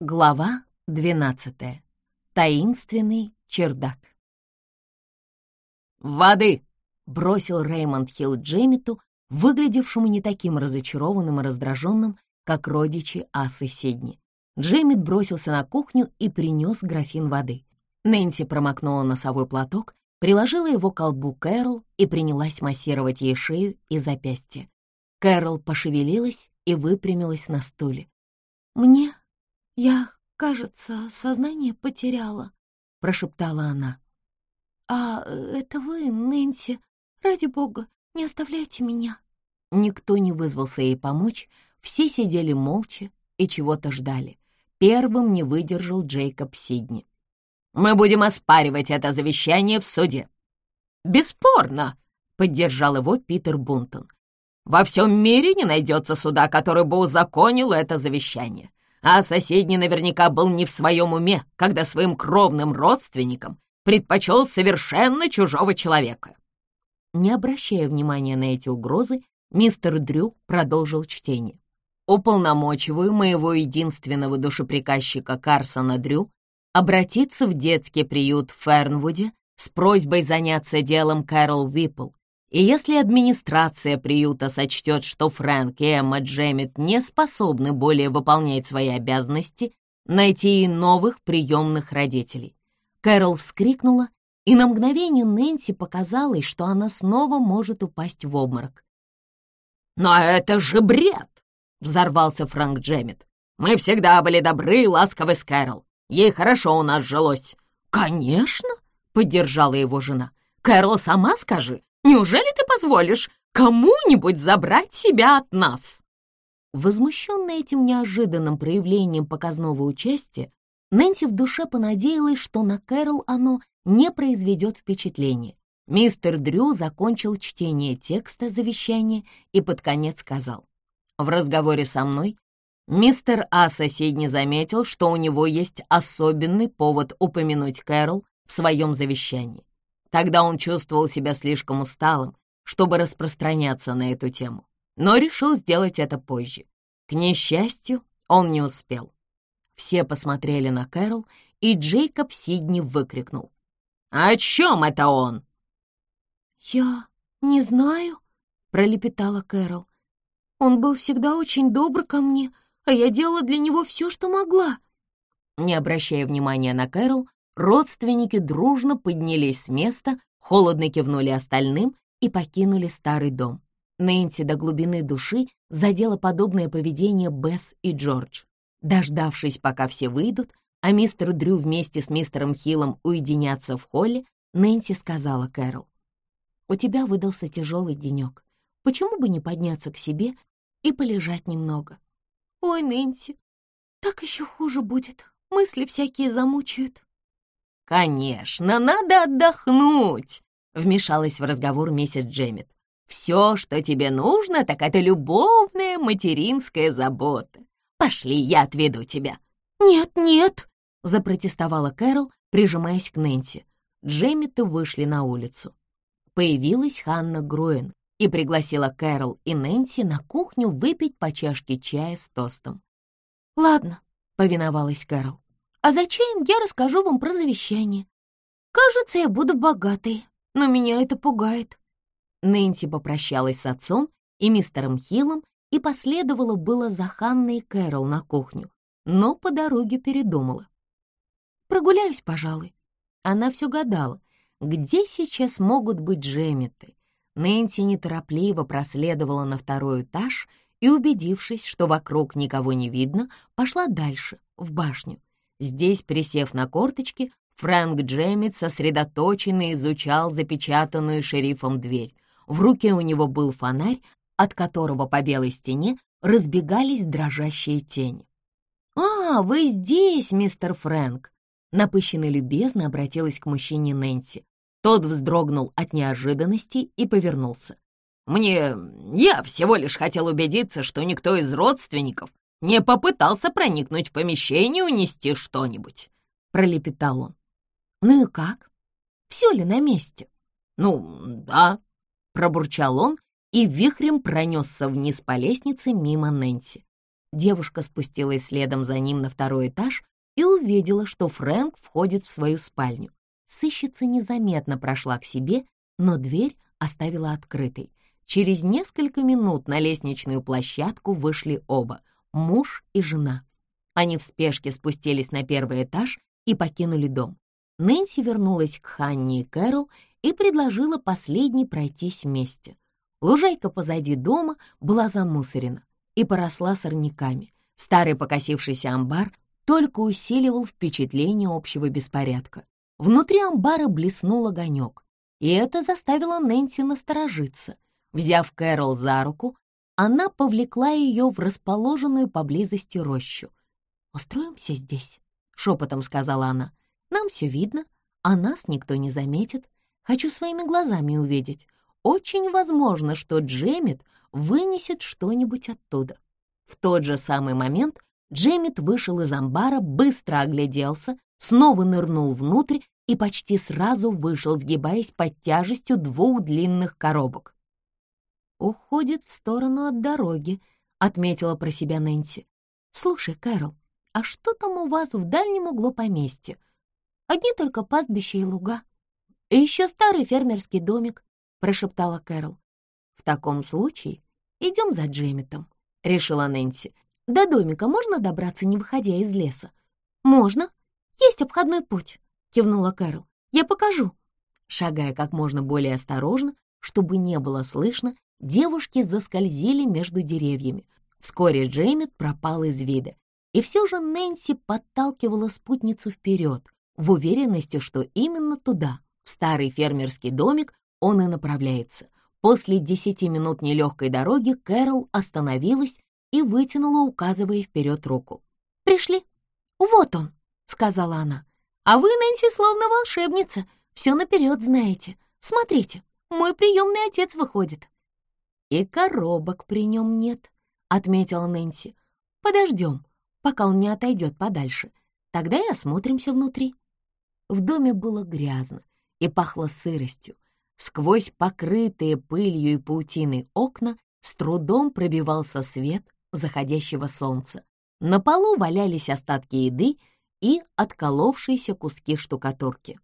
Глава 12. Таинственный чердак. «Воды!» — бросил Реймонд Хилл Джемиту, выглядевшему не таким разочарованным и раздраженным, как родичи Асы Сидни. Джемит бросился на кухню и принес графин воды. Нэнси промокнула носовой платок, приложила его к колбу Кэрол и принялась массировать ей шею и запястье. Кэрол пошевелилась и выпрямилась на стуле. «Мне «Я, кажется, сознание потеряла», — прошептала она. «А это вы, Нэнси? Ради бога, не оставляйте меня». Никто не вызвался ей помочь, все сидели молча и чего-то ждали. Первым не выдержал Джейкоб Сидни. «Мы будем оспаривать это завещание в суде». «Бесспорно», — поддержал его Питер Бунтон. «Во всем мире не найдется суда, который бы узаконил это завещание а соседний наверняка был не в своем уме, когда своим кровным родственникам предпочел совершенно чужого человека. Не обращая внимания на эти угрозы, мистер Дрю продолжил чтение. «Уполномочиваю моего единственного душеприказчика Карсона Дрю обратиться в детский приют в Фернвуде с просьбой заняться делом Кэрол Виппл и если администрация приюта сочтет, что Фрэнк и Эмма Джеммит не способны более выполнять свои обязанности, найти и новых приемных родителей. Кэрол вскрикнула, и на мгновение Нэнси показалось, что она снова может упасть в обморок. «Но это же бред!» — взорвался Фрэнк Джеммит. «Мы всегда были добры и ласковы с Кэрол. Ей хорошо у нас жилось». «Конечно!» — поддержала его жена. «Кэрол, сама скажи, Неужели ты позволишь кому-нибудь забрать себя от нас?» Возмущенная этим неожиданным проявлением показного участия, Нэнси в душе понадеялась, что на Кэрол оно не произведет впечатления. Мистер Дрю закончил чтение текста завещания и под конец сказал. В разговоре со мной мистер А соседний заметил, что у него есть особенный повод упомянуть Кэрол в своем завещании. Тогда он чувствовал себя слишком усталым, чтобы распространяться на эту тему, но решил сделать это позже. К несчастью, он не успел. Все посмотрели на Кэрол, и Джейкоб Сидни выкрикнул. «О чем это он?» «Я не знаю», — пролепетала Кэрол. «Он был всегда очень добр ко мне, а я делала для него все, что могла». Не обращая внимания на Кэрол, Родственники дружно поднялись с места, холодно кивнули остальным и покинули старый дом. Нэнси до глубины души задело подобное поведение Бесс и Джордж. Дождавшись, пока все выйдут, а мистер Дрю вместе с мистером Хиллом уединятся в холле, Нэнси сказала Кэрол, «У тебя выдался тяжелый денек. Почему бы не подняться к себе и полежать немного?» «Ой, Нэнси, так еще хуже будет. Мысли всякие замучают». «Конечно, надо отдохнуть!» — вмешалась в разговор миссис Джеммит. «Все, что тебе нужно, так это любовная материнская забота. Пошли, я отведу тебя». «Нет, нет!» — запротестовала Кэрол, прижимаясь к Нэнси. Джеммиты вышли на улицу. Появилась Ханна Груэн и пригласила Кэрол и Нэнси на кухню выпить по чашке чая с тостом. «Ладно», — повиновалась Кэрол. А зачем я расскажу вам про завещание? Кажется, я буду богатой, но меня это пугает». Нэнси попрощалась с отцом и мистером Хиллом и последовала было за Ханной и Кэрол на кухню, но по дороге передумала. «Прогуляюсь, пожалуй». Она все гадала, где сейчас могут быть Джемиты. Нэнси неторопливо проследовала на второй этаж и, убедившись, что вокруг никого не видно, пошла дальше, в башню. Здесь, присев на корточки, Фрэнк Джеммит сосредоточенно изучал запечатанную шерифом дверь. В руке у него был фонарь, от которого по белой стене разбегались дрожащие тени. «А, вы здесь, мистер Фрэнк!» Напыщенно любезно обратилась к мужчине Нэнси. Тот вздрогнул от неожиданности и повернулся. «Мне... я всего лишь хотел убедиться, что никто из родственников не попытался проникнуть в помещение и унести что-нибудь», — пролепетал он. «Ну и как? Все ли на месте?» «Ну, да», — пробурчал он и вихрем пронесся вниз по лестнице мимо Нэнси. Девушка спустилась следом за ним на второй этаж и увидела, что Фрэнк входит в свою спальню. Сыщица незаметно прошла к себе, но дверь оставила открытой. Через несколько минут на лестничную площадку вышли оба — муж и жена. Они в спешке спустились на первый этаж и покинули дом. Нэнси вернулась к Ханне и Кэрол и предложила последней пройтись вместе. Лужайка позади дома была замусорена и поросла сорняками. Старый покосившийся амбар только усиливал впечатление общего беспорядка. Внутри амбара блеснул огонек, и это заставило Нэнси насторожиться. Взяв Кэрол за руку, она повлекла ее в расположенную поблизости рощу. «Устроимся здесь», — шепотом сказала она. «Нам все видно, а нас никто не заметит. Хочу своими глазами увидеть. Очень возможно, что Джемит вынесет что-нибудь оттуда». В тот же самый момент Джемит вышел из амбара, быстро огляделся, снова нырнул внутрь и почти сразу вышел, сгибаясь под тяжестью двух длинных коробок. «Уходит в сторону от дороги», — отметила про себя Нэнси. «Слушай, Кэрол, а что там у вас в дальнем углу поместья? Одни только пастбища и луга. И еще старый фермерский домик», — прошептала Кэрол. «В таком случае идем за Джемитом», — решила Нэнси. До домика можно добраться, не выходя из леса? Можно. Есть обходной путь, кивнула Кэрол. Я покажу. Шагая как можно более осторожно, чтобы не было слышно, девушки заскользили между деревьями. Вскоре Джеймит пропал из вида, и все же Нэнси подталкивала спутницу вперед, в уверенности, что именно туда, в старый фермерский домик, он и направляется. После десяти минут нелегкой дороги Кэрол остановилась и вытянула, указывая вперед руку. «Пришли. Вот он», — сказала она. «А вы, Нэнси, словно волшебница, все наперед знаете. Смотрите, мой приемный отец выходит». «И коробок при нем нет», — отметила Нэнси. «Подождем, пока он не отойдет подальше. Тогда и осмотримся внутри». В доме было грязно и пахло сыростью. Сквозь покрытые пылью и паутиной окна с трудом пробивался свет заходящего солнца. На полу валялись остатки еды и отколовшиеся куски штукатурки.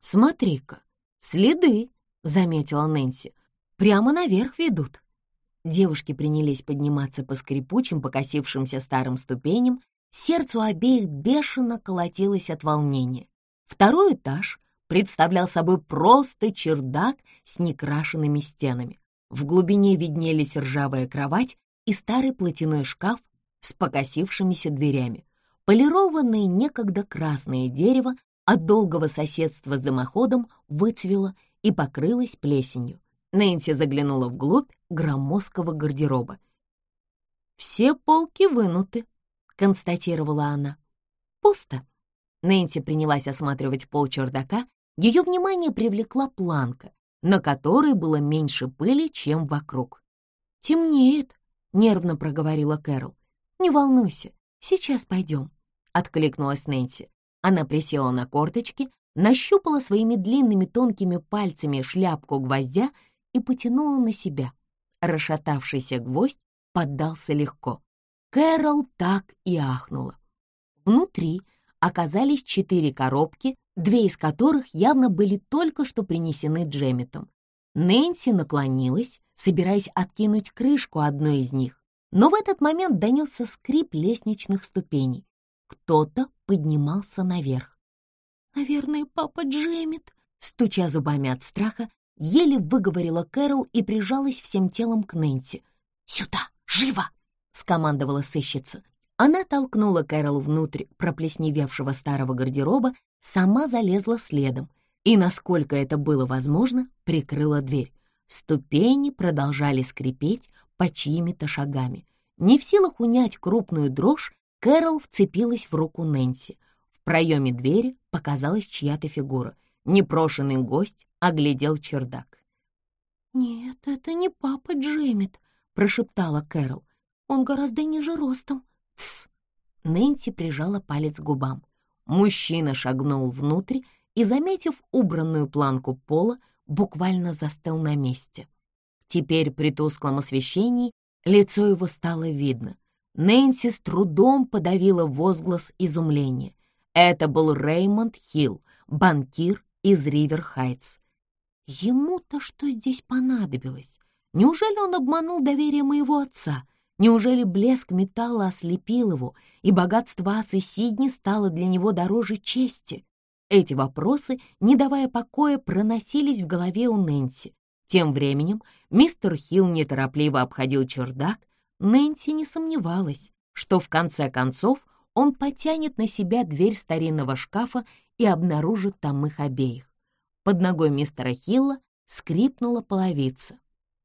«Смотри-ка, следы!» — заметила Нэнси. «Прямо наверх ведут». Девушки принялись подниматься по скрипучим, покосившимся старым ступеням. Сердцу обеих бешено колотилось от волнения. Второй этаж представлял собой просто чердак с некрашенными стенами. В глубине виднелись ржавая кровать и старый платяной шкаф с покосившимися дверями. Полированное некогда красное дерево от долгого соседства с дымоходом выцвело и покрылось плесенью. Нэнси заглянула вглубь громоздкого гардероба. «Все полки вынуты», — констатировала она. «Пусто». Нэнси принялась осматривать пол чердака. Ее внимание привлекла планка, на которой было меньше пыли, чем вокруг. «Темнеет», нервно проговорила Кэрол. «Не волнуйся, сейчас пойдем», — откликнулась Нэнси. Она присела на корточки, нащупала своими длинными тонкими пальцами шляпку гвоздя и потянула на себя. Расшатавшийся гвоздь поддался легко. Кэрол так и ахнула. Внутри оказались четыре коробки, две из которых явно были только что принесены Джемметом. Нэнси наклонилась, собираясь откинуть крышку одной из них, но в этот момент донесся скрип лестничных ступеней. Кто-то поднимался наверх. «Наверное, папа Джемит», стуча зубами от страха, еле выговорила Кэрол и прижалась всем телом к Нэнси. «Сюда! Живо!» — скомандовала сыщица. Она толкнула Кэрол внутрь проплесневевшего старого гардероба, сама залезла следом и, насколько это было возможно, прикрыла дверь. Ступени продолжали скрипеть под чьими-то шагами. Не в силах унять крупную дрожь, Кэрол вцепилась в руку Нэнси. В проеме двери показалась чья-то фигура. Непрошенный гость оглядел чердак. «Нет, это не папа Джемит», — прошептала Кэрол. «Он гораздо ниже ростом». «Тсс!» Нэнси прижала палец к губам. Мужчина шагнул внутрь и, заметив убранную планку пола, буквально застыл на месте. Теперь при тусклом освещении лицо его стало видно. Нэнси с трудом подавила возглас изумления. Это был Реймонд Хилл, банкир из Ривер-Хайтс. Ему-то что здесь понадобилось? Неужели он обманул доверие моего отца? Неужели блеск металла ослепил его, и богатство асы Сидни стало для него дороже чести? Эти вопросы, не давая покоя, проносились в голове у Нэнси. Тем временем мистер Хилл неторопливо обходил чердак. Нэнси не сомневалась, что в конце концов он потянет на себя дверь старинного шкафа и обнаружит там их обеих. Под ногой мистера Хилла скрипнула половица.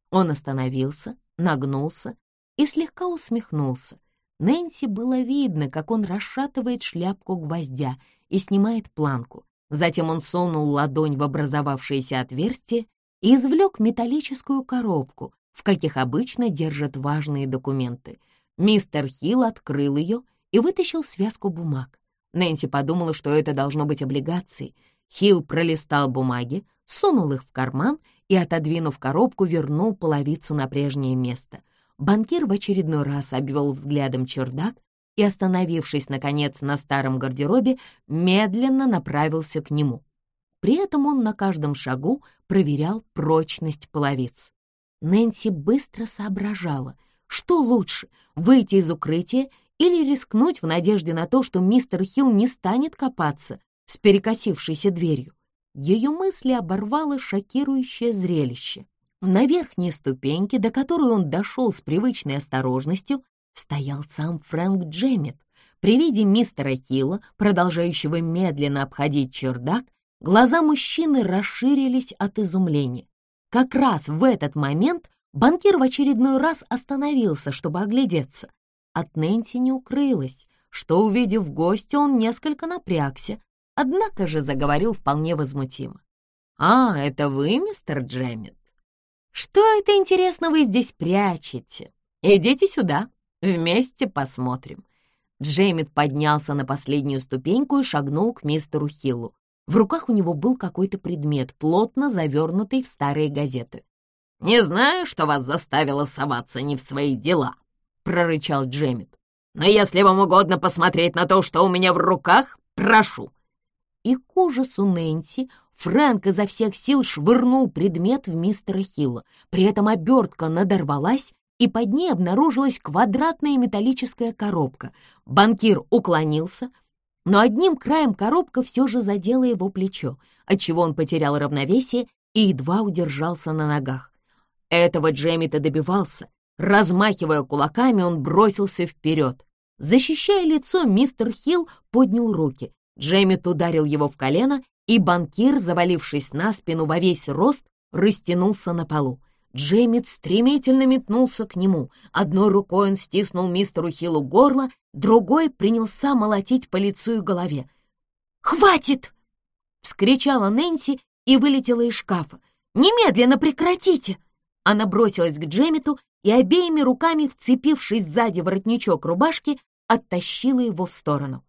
Он остановился, нагнулся и слегка усмехнулся. Нэнси было видно, как он расшатывает шляпку гвоздя и снимает планку. Затем он сунул ладонь в образовавшееся отверстие и извлек металлическую коробку, в каких обычно держат важные документы. Мистер Хилл открыл ее и вытащил связку бумаг. Нэнси подумала, что это должно быть облигации. Хилл пролистал бумаги, сунул их в карман и, отодвинув коробку, вернул половицу на прежнее место. Банкир в очередной раз обвел взглядом чердак и, остановившись, наконец, на старом гардеробе, медленно направился к нему. При этом он на каждом шагу проверял прочность половиц. Нэнси быстро соображала, что лучше — выйти из укрытия или рискнуть в надежде на то, что мистер Хилл не станет копаться с перекосившейся дверью. Ее мысли оборвало шокирующее зрелище. На верхней ступеньке, до которой он дошел с привычной осторожностью, стоял сам Фрэнк Джеммит. При виде мистера Хилла, продолжающего медленно обходить чердак, глаза мужчины расширились от изумления. Как раз в этот момент банкир в очередной раз остановился, чтобы оглядеться. От Нэнси не укрылось, что, увидев гостя, он несколько напрягся, однако же заговорил вполне возмутимо. «А, это вы, мистер Джеммит? Что это, интересно, вы здесь прячете? Идите сюда, вместе посмотрим». Джеймит поднялся на последнюю ступеньку и шагнул к мистеру Хиллу. В руках у него был какой-то предмет, плотно завернутый в старые газеты. «Не знаю, что вас заставило соваться не в свои дела», — прорычал Джеммит. «Но если вам угодно посмотреть на то, что у меня в руках, прошу». И к ужасу Нэнси Фрэнк изо всех сил швырнул предмет в мистера Хилла. При этом обертка надорвалась, и под ней обнаружилась квадратная металлическая коробка. Банкир уклонился, но одним краем коробка все же задела его плечо, отчего он потерял равновесие и едва удержался на ногах. Этого Джемми-то добивался, Размахивая кулаками, он бросился вперед. Защищая лицо, мистер Хилл поднял руки. Джеммит ударил его в колено, и банкир, завалившись на спину во весь рост, растянулся на полу. Джеммит стремительно метнулся к нему. Одной рукой он стиснул мистеру Хиллу горло, другой принялся молотить по лицу и голове. «Хватит!» — вскричала Нэнси и вылетела из шкафа. «Немедленно прекратите!» Она бросилась к Джемиту и обеими руками, вцепившись сзади воротничок рубашки, оттащила его в сторону.